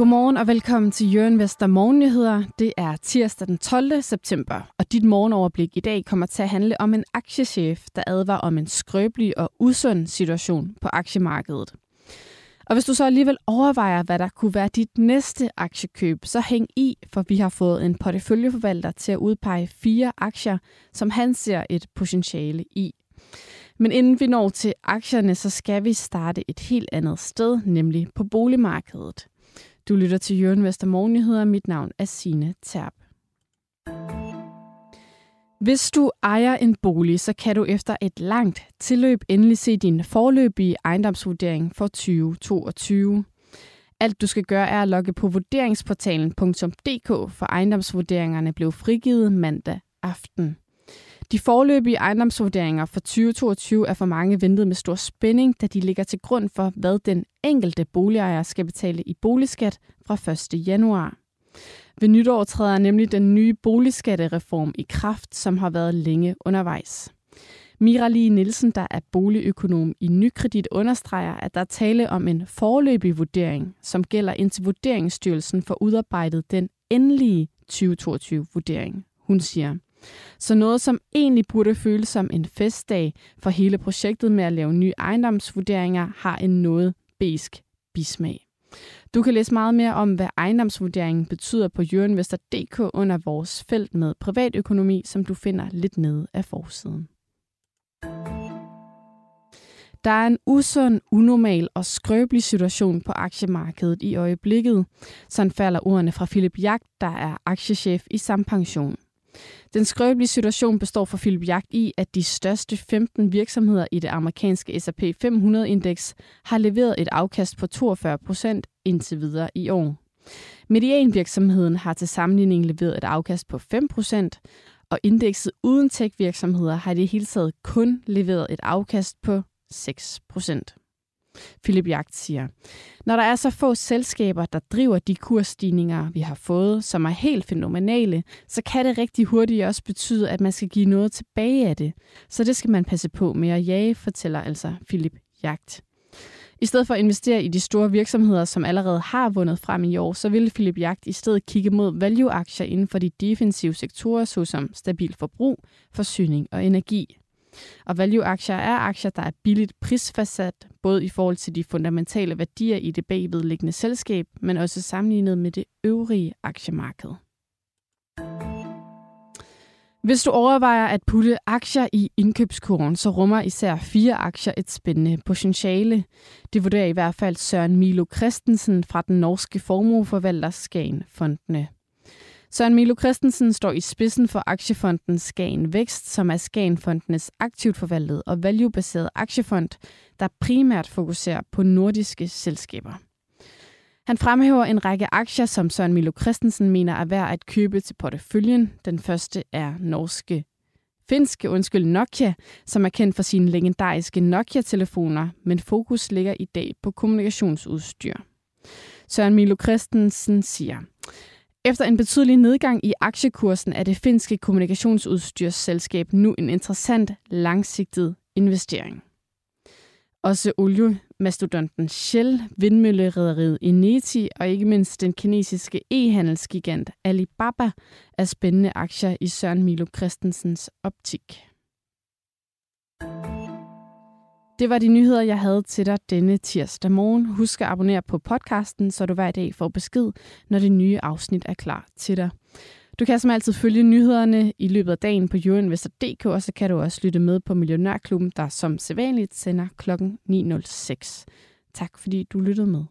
Godmorgen og velkommen til Jørgen Vester Morgennyheder. Det er tirsdag den 12. september, og dit morgenoverblik i dag kommer til at handle om en aktiechef, der advarer om en skrøbelig og usund situation på aktiemarkedet. Og hvis du så alligevel overvejer, hvad der kunne være dit næste aktiekøb, så hæng i, for vi har fået en porteføljeforvalter til at udpege fire aktier, som han ser et potentiale i. Men inden vi når til aktierne, så skal vi starte et helt andet sted, nemlig på boligmarkedet. Du lytter til Jørgen Vester Morgennyheder. Mit navn er Sine Terp. Hvis du ejer en bolig, så kan du efter et langt tilløb endelig se din forløbige ejendomsvurdering for 2022. Alt du skal gøre er at logge på vurderingsportalen.dk, for ejendomsvurderingerne blev frigivet mandag aften. De forløbige ejendomsvurderinger for 2022 er for mange ventet med stor spænding, da de ligger til grund for, hvad den enkelte boligejer skal betale i boligskat fra 1. januar. Ved nytår træder nemlig den nye boligskattereform i kraft, som har været længe undervejs. Mira Lee Nielsen, der er boligøkonom i Nykredit, understreger, at der er tale om en forløbig vurdering, som gælder indtil Vurderingsstyrelsen får udarbejdet den endelige 2022-vurdering. Hun siger, så noget, som egentlig burde føles som en festdag for hele projektet med at lave nye ejendomsvurderinger, har en noget besk bismag. Du kan læse meget mere om, hvad ejendomsvurderingen betyder på jørinvestor.dk under vores felt med privatøkonomi, som du finder lidt nede af forsiden. Der er en usund, unormal og skrøbelig situation på aktiemarkedet i øjeblikket. Sådan falder ordene fra Philip Jagt, der er aktiechef i Sampension. Den skrøbelige situation består for Philip Jagt i, at de største 15 virksomheder i det amerikanske S&P 500-indeks har leveret et afkast på 42 procent indtil videre i år. Medianvirksomheden har til sammenligning leveret et afkast på 5 procent, og indekset uden tech-virksomheder har i det hele taget kun leveret et afkast på 6 procent. Philip Jagt siger, når der er så få selskaber, der driver de kursstigninger, vi har fået, som er helt fænomenale, så kan det rigtig hurtigt også betyde, at man skal give noget tilbage af det. Så det skal man passe på med at jage, fortæller altså Philip Jagt. I stedet for at investere i de store virksomheder, som allerede har vundet frem i år, så ville Philip Jagt i stedet kigge mod value-aktier inden for de defensive sektorer, såsom stabil forbrug, forsyning og energi. Og value-aktier er aktier, der er billigt prisfastsat, både i forhold til de fundamentale værdier i det bagvedliggende selskab, men også sammenlignet med det øvrige aktiemarked. Hvis du overvejer at putte aktier i indkøbskurven, så rummer især fire aktier et spændende potentiale. Det vurderer i hvert fald Søren Milo Christensen fra den norske formueforvalter Skagen Fondene. Søren Milo Christensen står i spidsen for aktiefonden Skagen Vækst, som er Skagenfondenes aktivt forvaltet og valuebaseret aktiefond, der primært fokuserer på nordiske selskaber. Han fremhæver en række aktier, som Søren Milo Christensen mener er værd at købe til porteføljen. Den første er norske finske, undskyld, Nokia, som er kendt for sine legendariske Nokia-telefoner, men fokus ligger i dag på kommunikationsudstyr. Søren Milo Christensen siger, efter en betydelig nedgang i aktiekursen er det finske kommunikationsudstyrsselskab nu en interessant langsigtet investering. Også oliemastodonten Shell, vindmøllerederiet Ineti og ikke mindst den kinesiske e-handelsgigant Alibaba er spændende aktier i Søren Milo Christensens optik. Det var de nyheder, jeg havde til dig denne tirsdag morgen. Husk at abonnere på podcasten, så du hver dag får besked, når det nye afsnit er klar til dig. Du kan som altid følge nyhederne i løbet af dagen på euroinvestor.dk, og så kan du også lytte med på Millionærklubben, der som sædvanligt sender kl. 9.06. Tak fordi du lyttede med.